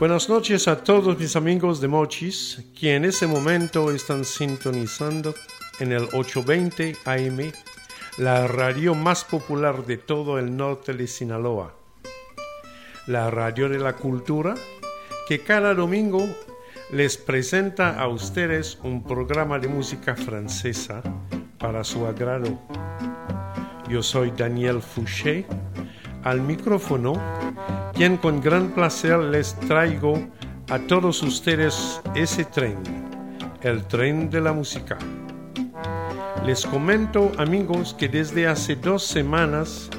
Buenas noches a todos mis amigos de Mochis que en ese momento están sintonizando en el 820 AM, la radio más popular de todo el norte de Sinaloa. La radio de la cultura que cada domingo les presenta a ustedes un programa de música francesa para su agrado. Yo soy Daniel Fouché, al micrófono quien con gran placer les traigo a todos ustedes ese tren, el tren de la música. Les comento amigos que desde hace dos semanas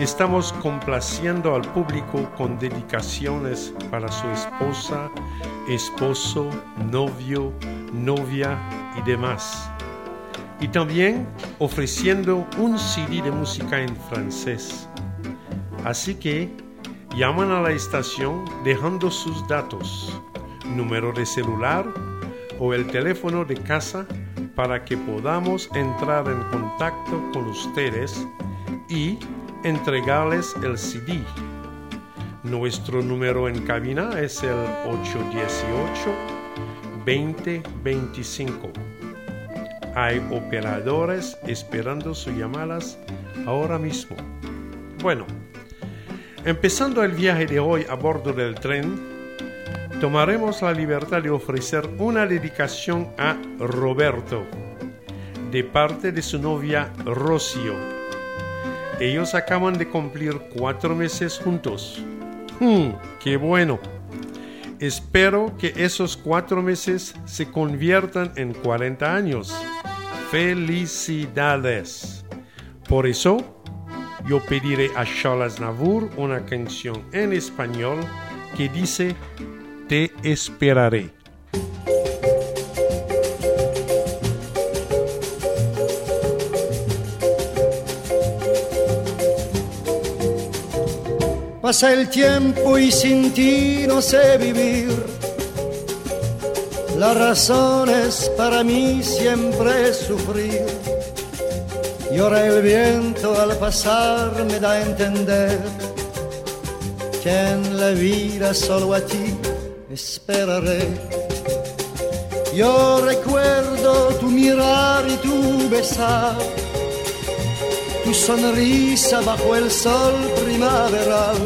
estamos complaciendo al público con dedicaciones para su esposa, esposo, novio, novia y demás. Y también ofreciendo un CD de música en francés. Así que llaman a la estación dejando sus datos, número de celular o el teléfono de casa para que podamos entrar en contacto con ustedes y entregarles el CD. Nuestro número en cabina es el 818-2025. Hay operadores esperando sus llamadas ahora mismo. Bueno, Empezando el viaje de hoy a bordo del tren, tomaremos la libertad de ofrecer una dedicación a Roberto, de parte de su novia Rocío. Ellos acaban de cumplir cuatro meses juntos. ¡Hmm! ¡Qué bueno! Espero que esos cuatro meses se conviertan en 40 años. ¡Felicidades! Por eso, yo pediré a Charles Navour una canción en español que dice Te esperaré. Pasa el tiempo y sin ti no sé vivir. La razón es para mí siempre sufrir y ahora el viento al pasar me da a entender que en la vida solo a ti esperaré. Yo recuerdo tu mirar y tu besar, tu sonrisa bajo el sol primaveral.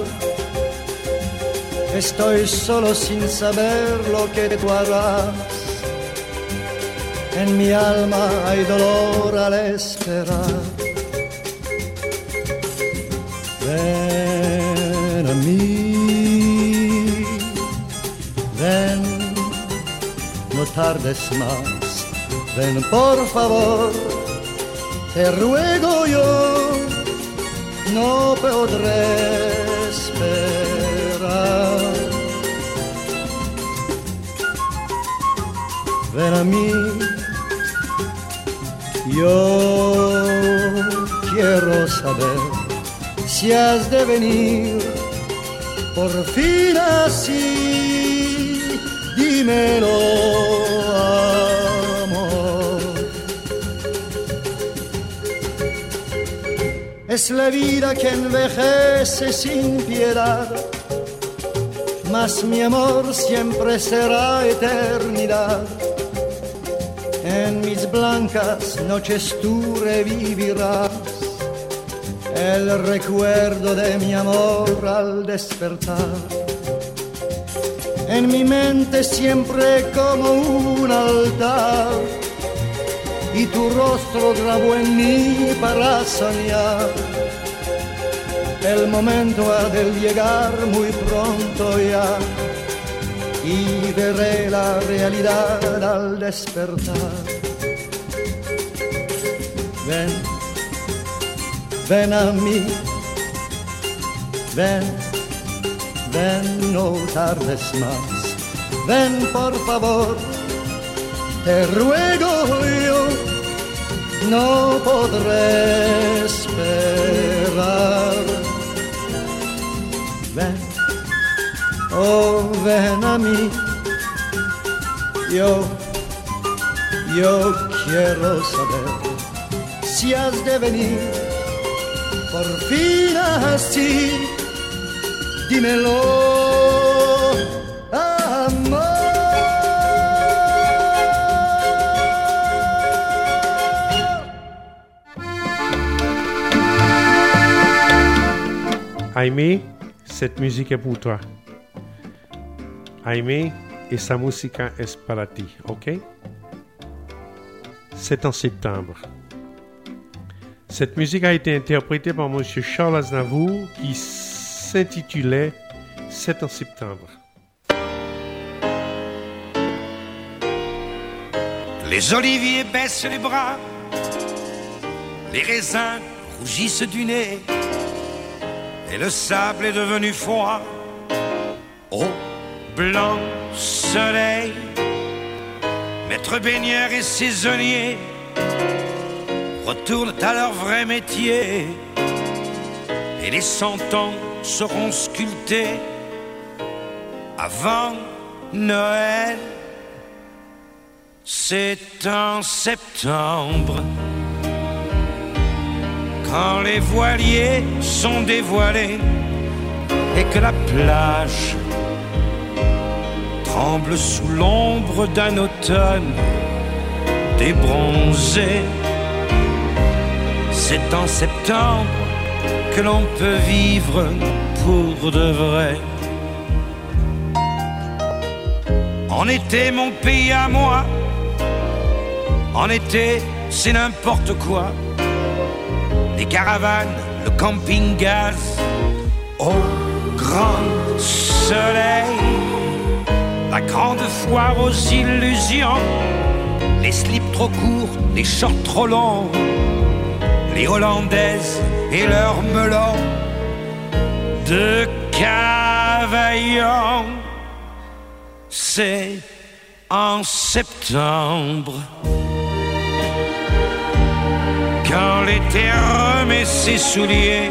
Estoy solo sin saber lo que tú harás en mi alma hay dolor al esperar. Ven a mí, ven, no tardes más, ven por favor, te ruego yo, no podré esperar. Ven a mí yo quiero saber si has de venir por fin así, dímelo, amor. Es la vida que envejece sin piedad, mas mi amor siempre será eternidad en mis blancas noches tú revivirás el recuerdo de mi amor al despertar. En mi mente siempre como un altar y tu rostro grabó en mí para soñar. El momento ha de llegar muy pronto ya y veré la realidad al despertar. Ven, ven a mí, ven, ven, no tardes más. ven por favor, te ruego yo, no podré esperar. Ven, ven a mí, yo, yo quiero saber si has de venir. Por fin así, dímelo Aimé, cette musique est pour toi. Aimé, et sa para ti, ok? C'est en septembre. Cette musique a été interprétée par M. Charles Aznavour qui s'intitulait 7 en septembre. Les oliviers baissent les bras, les raisins rougissent du nez et le sable est devenu froid. Au blanc soleil, maître baigneur et saisonnier retournent à leur vrai métier et les cent ans seront sculptés avant Noël. C'est en septembre quand les voiliers sont dévoilés et que la plage tremble sous l'ombre d'un automne débronzé. C'est en septembre que l'on peut vivre pour de vrai. En été, mon pays à moi, en été, c'est n'importe quoi les caravanes, le camping-gaz, au grand soleil, la grande foire aux illusions, les slips trop courts, les shorts trop longs, les Hollandaises et leurs melons. De cavaillon. C'est en septembre. Quand l'été remet ses souliers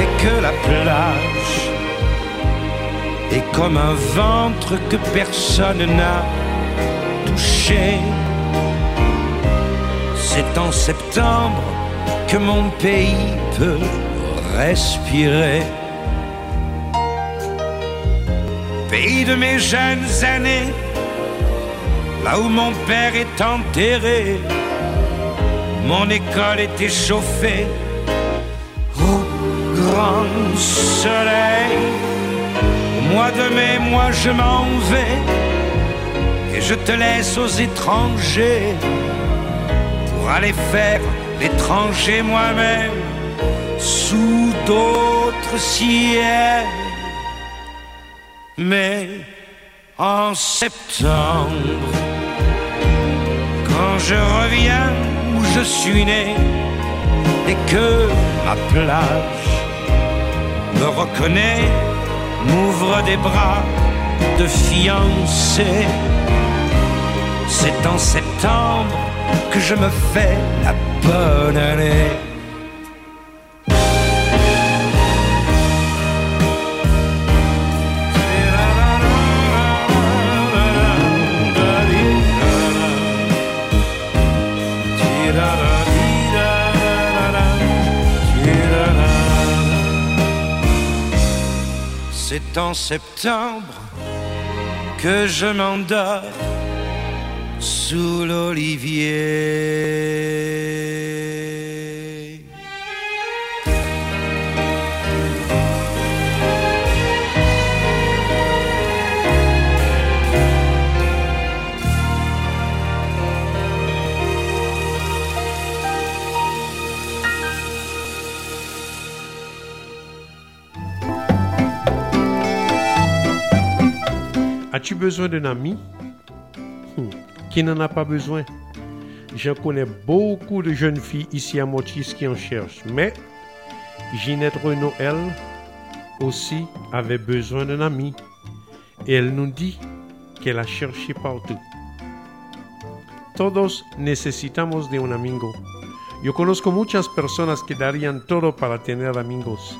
et que la plage est comme un ventre que personne n'a touché. C'est en septembre que mon pays peut respirer. Pays de mes jeunes années, là où mon père est enterré mon école était chauffée au grand soleil. Au mois de mai, moi je m'en vais et je te laisse aux étrangers pour aller faire l'étranger moi-même sous d'autres ciels. Mais en septembre, quand je reviens je suis né et que ma plage me reconnaît, m'ouvre des bras de fiancé. C'est en septembre que je me fais la bonne année. C'est en septembre que je m'endors sous l'olivier. As-tu besoin d'un ami? Hmm. Qui n'en a pas besoin? Je connais beaucoup de jeunes filles ici à Motis qui en cherchent, mais Ginette Renault, elle, aussi avait besoin d'un ami. Et elle nous dit que la cherche partout. Todos necesitamos de un amigo. Yo conozco muchas personas que darían todo para tener amigos,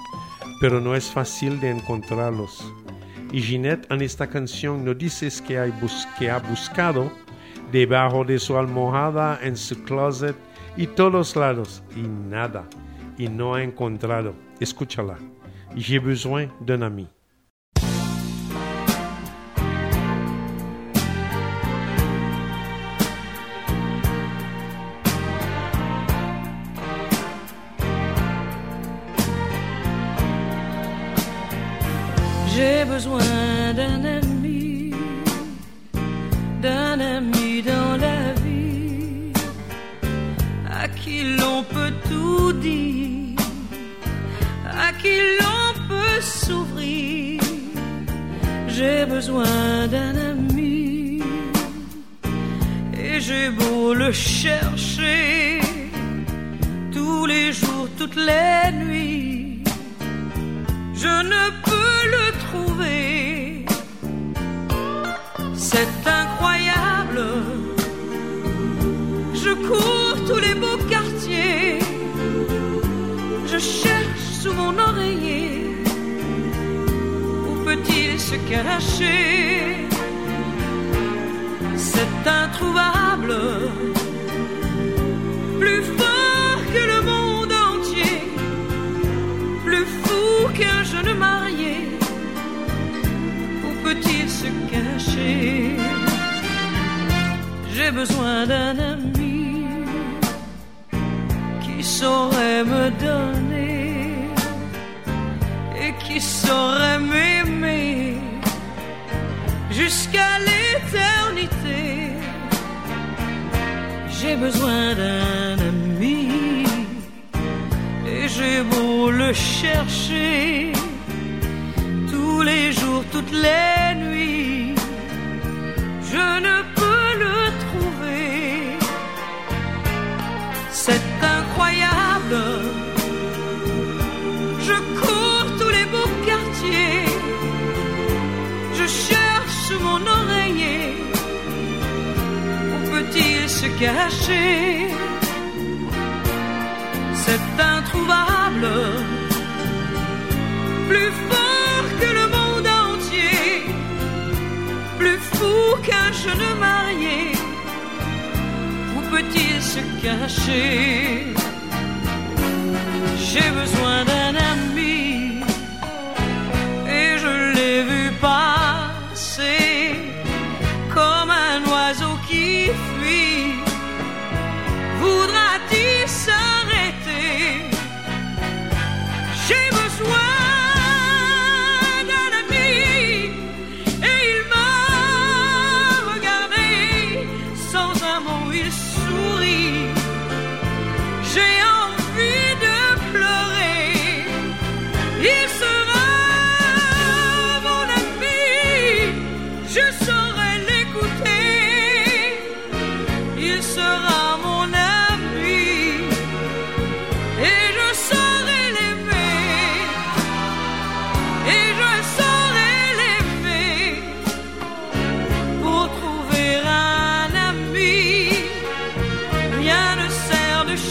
pero no es fácil de encontrarlos. Y Ginette en esta canción nos dice que, hay que ha buscado debajo de su almohada, en su closet y todos lados, y nada, y no ha encontrado. Escúchala. J'ai besoin d'un ami. J'ai beau le chercher tous les jours, toutes les nuits, je ne peux le trouver. C'est incroyable. Je cours tous les beaux quartiers. Je cherche sous mon oreiller. Où peut-il se cacher C'est introuvable. Plus fort que le monde entier. Plus fou qu'un jeune marié peut-il se cacher? J'ai besoin d'un ami qui saurait me donner et qui saurait m'aimer jusqu'à J'ai besoin d'un ami et j'ai beau le chercher tous les jours, toutes les nuits, je ne peux le trouver. C'est incroyable. Se cacher C'est introuvable. Plus fort que le monde entier, plus fou qu'un jeune marié. Où peut-il se cacher? J'ai besoin d'un ami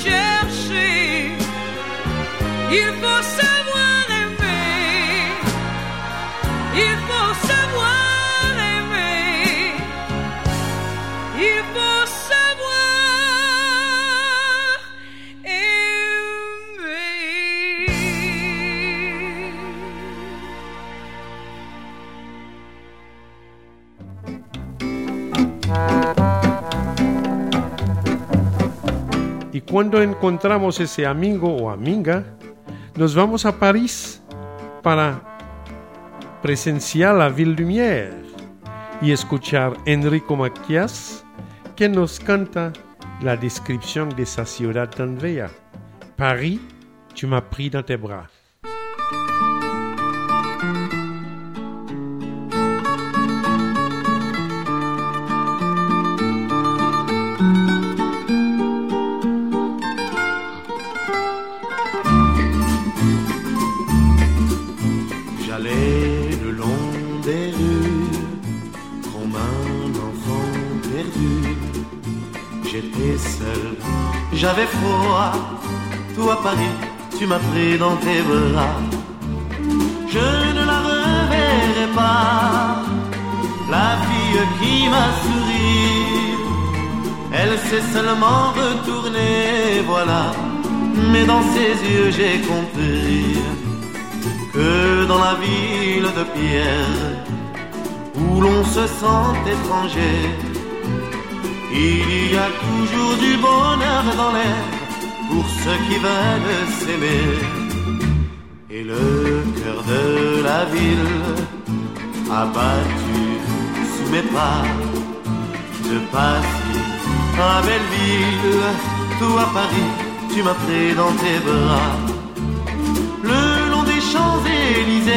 chercher. Il faut savoir cuando encontramos ese amigo o amiga, nos vamos a París para presenciar la Ville Lumière y escuchar Enrico Macias que nos canta la descripción de esa ciudad tan bella. Paris, tu m'as pris dans tes bras. Toi, Paris, tu m'as pris dans tes bras. Je ne la reverrai pas, la fille qui m'a souri. Elle s'est seulement retournée, voilà. Mais dans ses yeux, j'ai compris que dans la ville de pierre, où l'on se sent étranger, il y a toujours du bonheur dans l'air pour ceux qui veulent s'aimer. Et le cœur de la ville a battu sous mes pas de Paris à Belleville, tout à Paris, tu m'as pris dans tes bras. Le long des Champs-Élysées,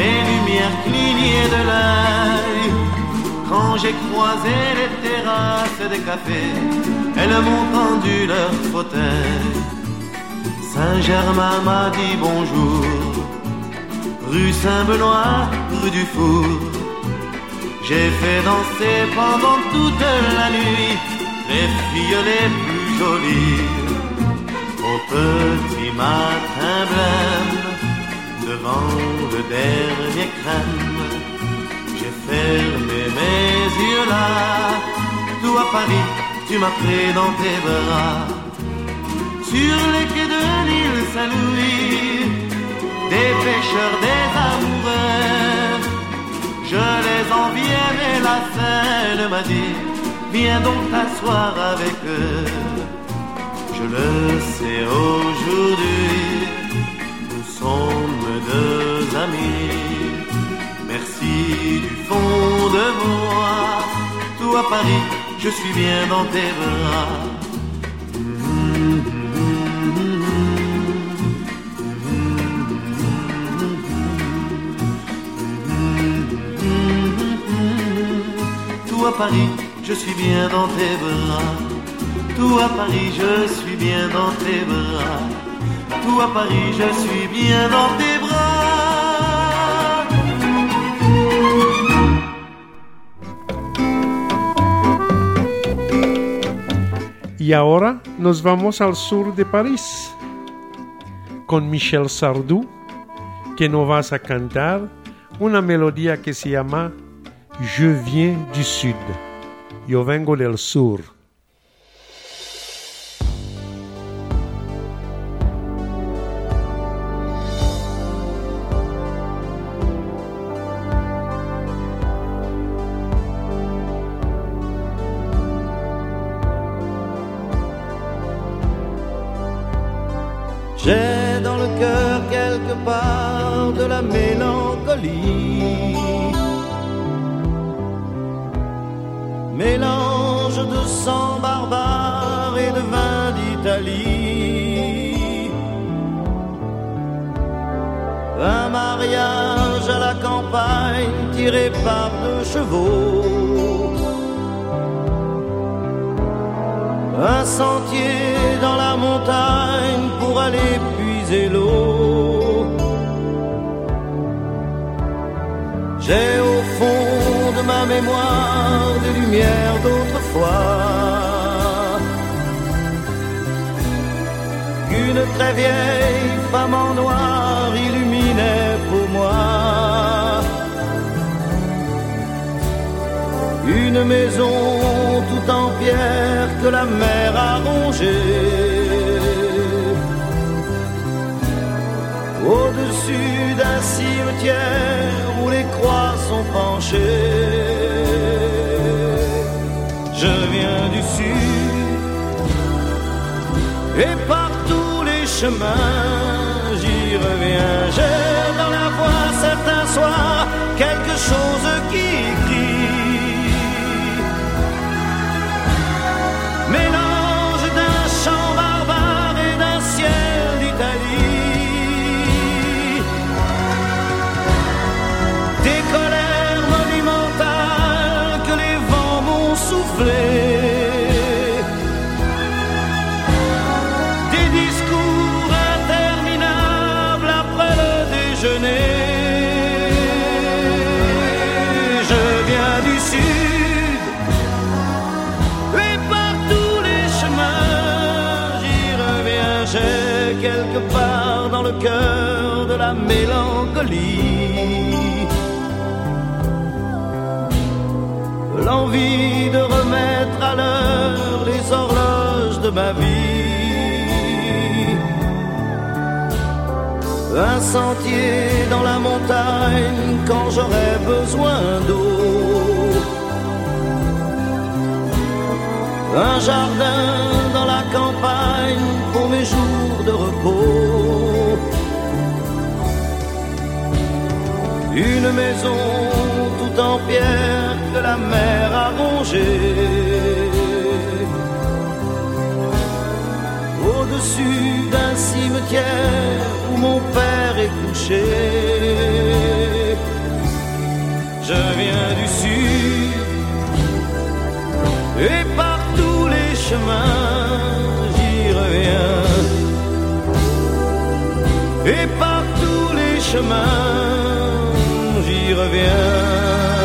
les lumières clignaient de l'œil quand j'ai croisé les terrasses des cafés, elles m'ont tendu leur fauteuil. Saint-Germain m'a dit bonjour, rue Saint-Benoît, rue du Four. J'ai fait danser pendant toute la nuit les filles les plus jolies. Au petit matin blême, devant le dernier crème fermé mes yeux là. Tout à Paris, tu m'as pris dans tes bras. Sur les quais de l'île Saint-Louis, des pêcheurs, des amoureux, je les enviais, mais la scène m'a dit, viens donc t'asseoir avec eux. Je le sais aujourd'hui, nous sommes deux amis du fond de moi. À Paris, je suis bien dans tes bras. Tout à Paris, je suis bien dans tes bras. Tout à Paris, je suis bien dans tes bras. Tout à Paris, je suis bien dans tes bras. Y ahora nos vamos al sur de París con Michel Sardou, que nos vas a cantar una melodía que se llama Je viens du sud. Yo vengo del sur. Tiré par deux chevaux. Un sentier dans la montagne pour aller puiser l'eau. J'ai au fond de ma mémoire des lumières d'autrefois. Qu'une très vieille femme en noir Une maison tout en pierre que la mer a rongée. Au-dessus d'un cimetière où les croix sont penchées. Je viens du sud et par tous les chemins j'y reviens. L'envie de remettre à l'heure les horloges de ma vie. Un sentier dans la montagne quand j'aurai besoin d'eau. Un jardin dans la campagne pour mes jours de repos. Une maison tout en pierre que la mer a rongée. Au-dessus d'un cimetière où mon père est couché. Je viens du sud et par tous les chemins j'y reviens. Et par tous les chemins j'y reviens.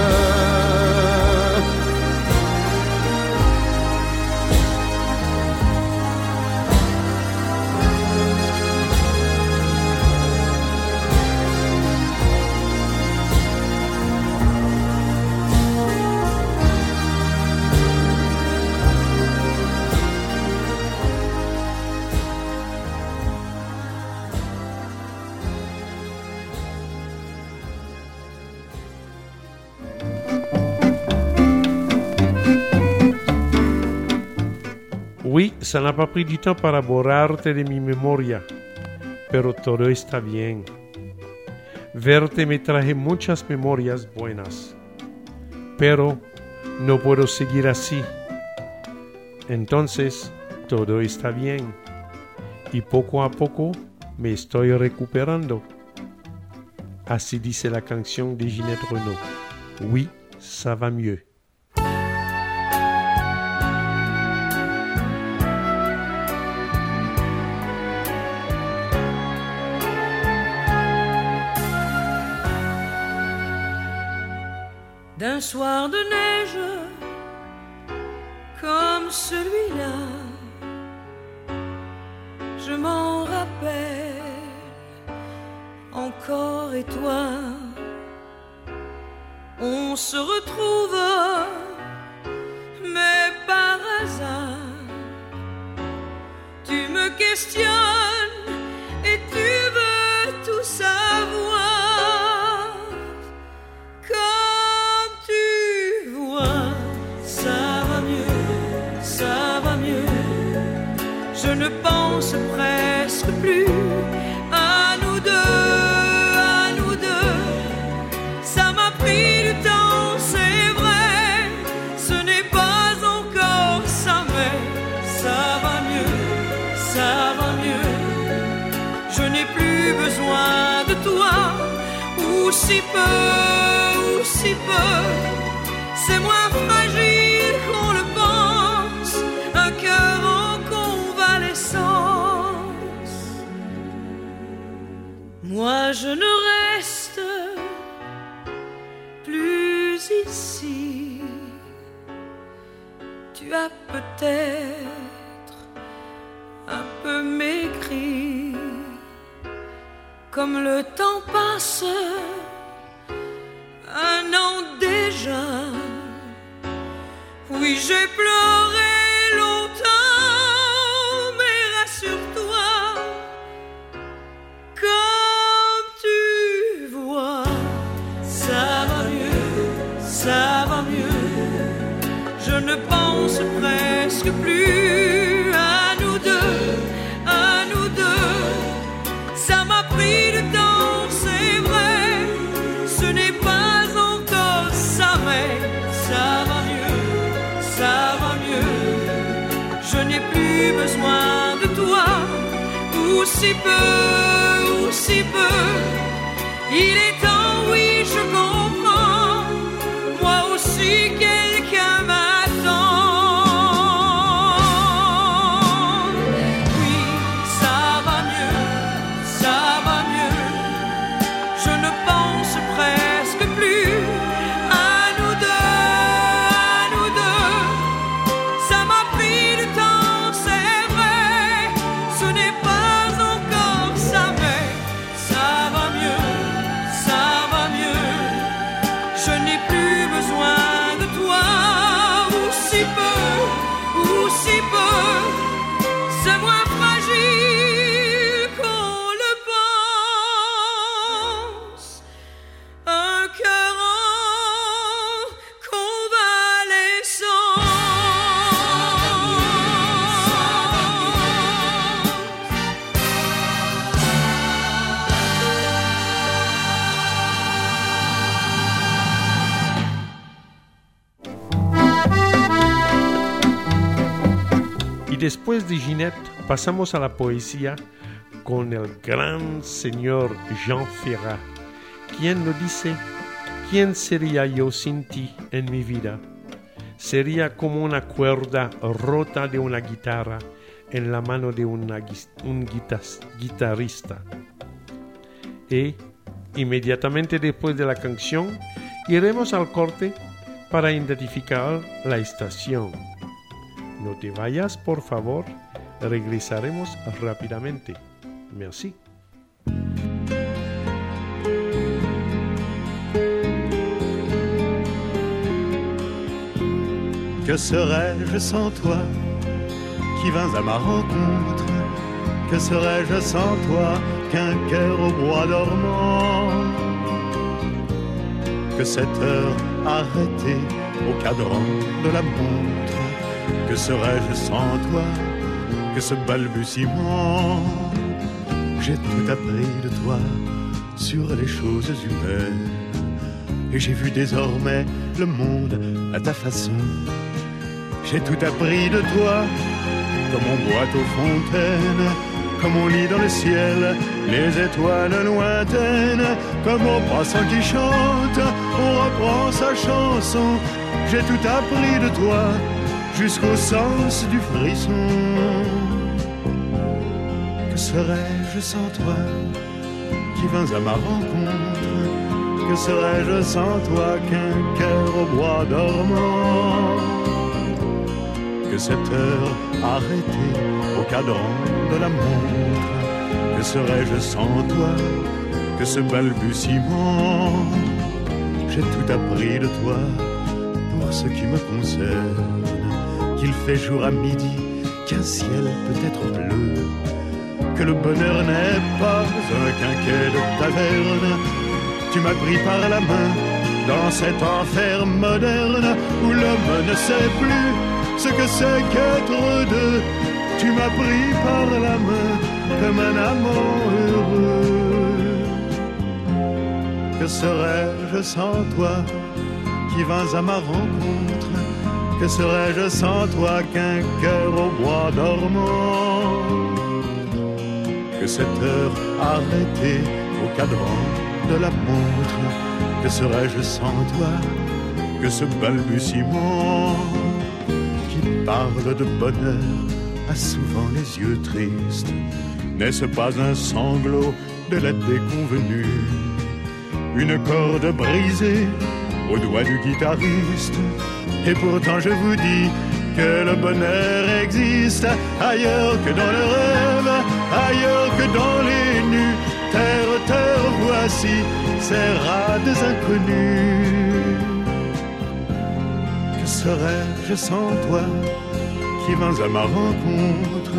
Ça n'a pas pris du temps para borrarte de mi memoria, pero todo está bien. Verte me traje muchas memorias buenas, pero no puedo seguir así. Entonces, todo está bien y poco a poco me estoy recuperando. Así dice la canción de Ginette Renault. Oui, ça va mieux. Soir de neige comme celui-là. Je m'en rappelle encore et toi. On se retrouve, mais par hasard. Tu me questionnes pense presque plus à nous deux, à nous deux. Ça m'a pris du temps, c'est vrai. Ce n'est pas encore ça, mais ça va mieux, ça va mieux. Je n'ai plus besoin de toi, ou si peu, ou si peu. Moi je ne reste plus ici. Tu as peut-être un peu maigri. Comme le temps passe, un an déjà. Oui, j'ai pleuré ou si peu, pasamos a la poesía con el gran señor Jean Ferrat, quien nos dice, ¿quién sería yo sin ti en mi vida? Sería como una cuerda rota de una guitarra en la mano de un guitarrista. Y inmediatamente después de la canción iremos al corte para identificar la estación. No te vayas, por favor, regresaremos rápidamente. Merci. Que serais-je sans toi qui vins à ma rencontre? Que serais-je sans toi qu'un cœur au bois dormant? Que cette heure arrêtée au cadran de la montre? Que serais-je sans toi que ce balbutiement J'ai tout appris de toi sur les choses humaines Et j'ai vu désormais le monde à ta façon j'ai tout appris de toi, comme on boit aux fontaines, comme on lit dans le ciel les étoiles lointaines, comme au passant qui chante, on reprend sa chanson. J'ai tout appris de toi, jusqu'au sens du frisson. Que serais-je sans toi, qui vins à ma rencontre? Que serais-je sans toi qu'un cœur au bois dormant? Que cette heure arrêtée au cadran de la montre, que serais-je sans toi, que ce balbutiement? J'ai tout appris de toi pour ce qui me concerne, qu'il fait jour à midi, qu'un ciel peut être bleu, que le bonheur n'est pas un quinquet de taverne. Tu m'as pris par la main dans cet enfer moderne où l'homme ne sait plus ce que c'est qu'être deux. Tu m'as pris par la main comme un amant heureux. Que serais-je sans toi qui vins à ma rencontre? Que serais-je sans toi qu'un cœur au bois dormant? Cette heure arrêtée au cadran de la montre Que serais-je sans toi que ce balbutiement parle de bonheur a souvent les yeux tristes? N'est-ce pas un sanglot de la déconvenue? Une corde brisée au doigt du guitariste? Et pourtant je vous dis que le bonheur existe ailleurs que dans le rêve, ailleurs que dans les nus. Terre, terre, voici ces rats inconnus. Que serais-je sans toi qui vins à ma rencontre?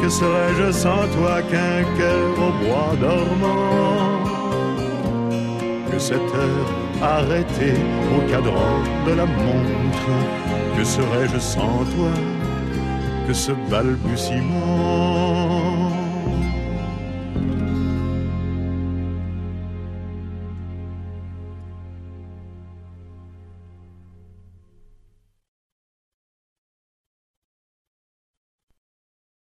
Que serais-je sans toi qu'un cœur au bois dormant? Que cette heure arrêtée au cadran de la montre Que serais-je sans toi? Que ce balbutiement?